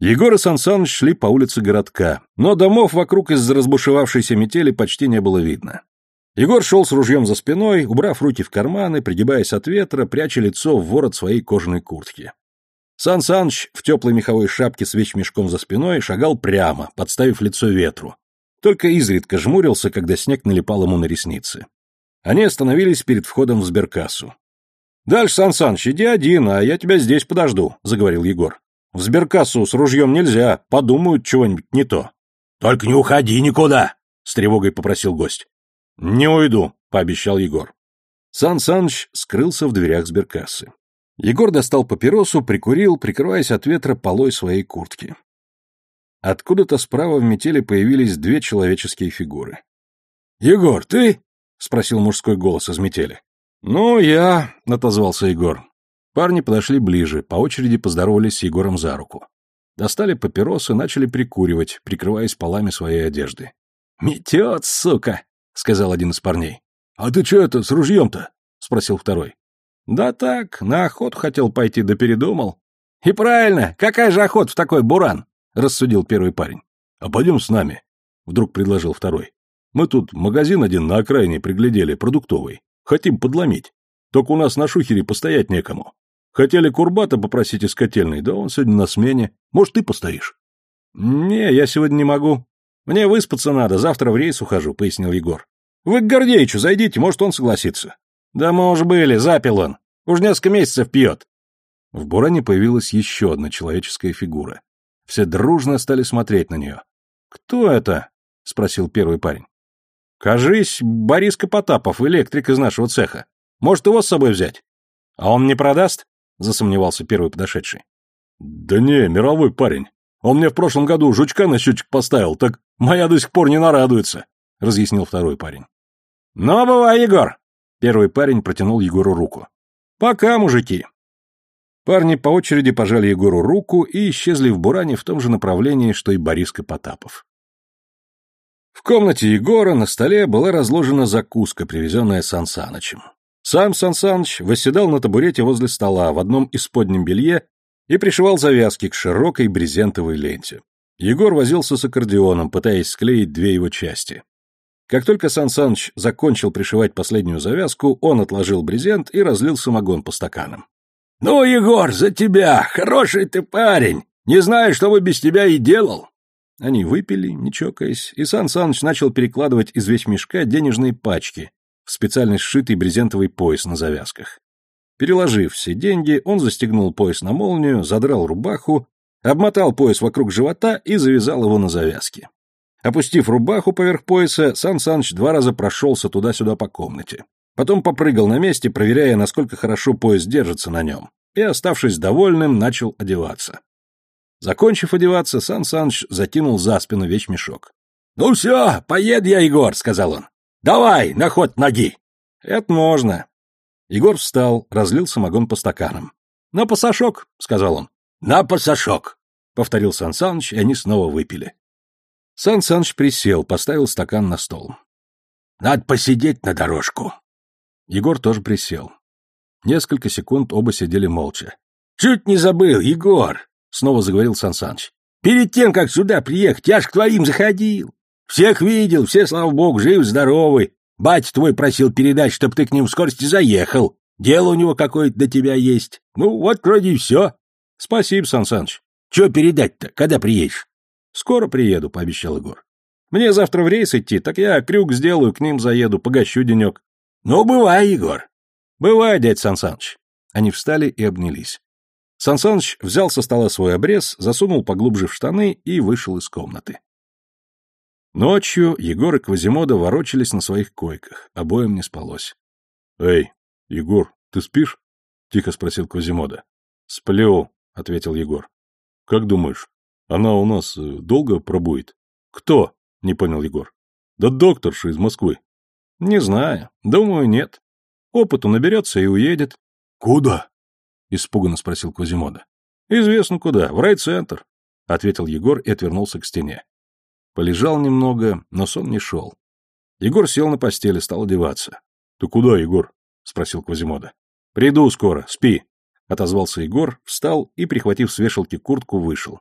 Егор и Сан Саныч шли по улице городка, но домов вокруг из-за разбушевавшейся метели почти не было видно. Егор шел с ружьем за спиной, убрав руки в карманы, пригибаясь от ветра, пряча лицо в ворот своей кожаной куртки. Сан Саныч в теплой меховой шапке с вещмешком за спиной шагал прямо, подставив лицо ветру. Только изредка жмурился, когда снег налипал ему на ресницы. Они остановились перед входом в сберкассу. «Дальше, Сан Саныч, иди один, а я тебя здесь подожду», — заговорил Егор. «В сберкассу с ружьем нельзя, подумают чего-нибудь не то». «Только не уходи никуда», — с тревогой попросил гость. «Не уйду», — пообещал Егор. Сан Саныч скрылся в дверях сберкассы. Егор достал папиросу, прикурил, прикрываясь от ветра полой своей куртки. Откуда-то справа в метели появились две человеческие фигуры. «Егор, ты?» — спросил мужской голос из метели. «Ну, я...» — отозвался Егор. Парни подошли ближе, по очереди поздоровались с Егором за руку. Достали папиросы, начали прикуривать, прикрываясь полами своей одежды. «Метет, сука!» — сказал один из парней. «А ты что это, с ружьем-то?» — спросил второй. «Да так, на охоту хотел пойти, да передумал». «И правильно, какая же охота в такой буран?» — рассудил первый парень. «А пойдем с нами», — вдруг предложил второй. «Мы тут магазин один на окраине приглядели, продуктовый. Хотим подломить. Только у нас на шухере постоять некому. Хотели Курбата попросить из котельной, да он сегодня на смене. Может, ты постоишь?» «Не, я сегодня не могу. Мне выспаться надо, завтра в рейс ухожу», — пояснил Егор. «Вы к Гордеичу зайдите, может, он согласится». «Да мы уж были, запил он. Уж несколько месяцев пьет». В буране появилась еще одна человеческая фигура. Все дружно стали смотреть на нее. «Кто это?» — спросил первый парень. «Кажись, Бориска Потапов, электрик из нашего цеха. Может, его с собой взять?» «А он не продаст?» — засомневался первый подошедший. «Да не, мировой парень. Он мне в прошлом году жучка на счетчик поставил, так моя до сих пор не нарадуется», — разъяснил второй парень. «Ну, бывай, Егор!» Первый парень протянул Егору руку. «Пока, мужики!» Парни по очереди пожали Егору руку и исчезли в буране в том же направлении, что и Бориска Потапов. В комнате Егора на столе была разложена закуска, привезенная Сан Санычем. Сам Сан Саныч восседал на табурете возле стола в одном из подним белье и пришивал завязки к широкой брезентовой ленте. Егор возился с аккордеоном, пытаясь склеить две его части. Как только Сан Саныч закончил пришивать последнюю завязку, он отложил брезент и разлил самогон по стаканам. «Ну, Егор, за тебя! Хороший ты парень! Не знаю, что бы без тебя и делал!» Они выпили, не чокаясь, и Сан Саныч начал перекладывать из вещмешка денежные пачки в специально сшитый брезентовый пояс на завязках. Переложив все деньги, он застегнул пояс на молнию, задрал рубаху, обмотал пояс вокруг живота и завязал его на завязке. Опустив рубаху поверх пояса, Сан Саныч два раза прошелся туда-сюда по комнате. Потом попрыгал на месте, проверяя, насколько хорошо пояс держится на нем, и, оставшись довольным, начал одеваться. Закончив одеваться, Сан Саныч закинул за спину вещмешок. — Ну все, поеду я, Егор, — сказал он. — Давай, на ход ноги. — Это можно. Егор встал, разлил самогон по стаканам. — На пасашок, — сказал он. — На пасашок, — повторил Сан Саныч, и они снова выпили. Сан Саныч присел, поставил стакан на стол. — Надо посидеть на дорожку, Егор тоже присел. Несколько секунд оба сидели молча. — Чуть не забыл, Егор! — снова заговорил Сан Саныч. — Перед тем, как сюда приехать, я ж к твоим заходил. Всех видел, все, слава богу, живы-здоровы. Батя твой просил передать, чтоб ты к ним в скорости заехал. Дело у него какое-то до тебя есть. Ну, вот вроде и все. — Спасибо, Сан Саныч. — Че передать-то? Когда приедешь? — Скоро приеду, — пообещал Егор. — Мне завтра в рейс идти, так я крюк сделаю, к ним заеду, погощу денек. Ну, бывай, Егор. Бывай, дядь Сансаныч. Они встали и обнялись. Сансаныч взял со стола свой обрез, засунул поглубже в штаны и вышел из комнаты. Ночью Егор и Квазимода ворочались на своих койках, обоим не спалось. — Эй, Егор, ты спишь? — тихо спросил Квазимода. — Сплю, — ответил Егор. — Как думаешь, она у нас э, долго пробует? — Кто? — не понял Егор. — Да докторша из Москвы. — Не знаю. Думаю, нет. Опыту наберется и уедет. — Куда? — испуганно спросил Квазимода. — Известно куда. В райцентр, — ответил Егор и отвернулся к стене. Полежал немного, но сон не шел. Егор сел на постели, стал одеваться. — Ты куда, Егор? — спросил Квазимода. — Приду скоро, спи, — отозвался Егор, встал и, прихватив с вешалки куртку, вышел.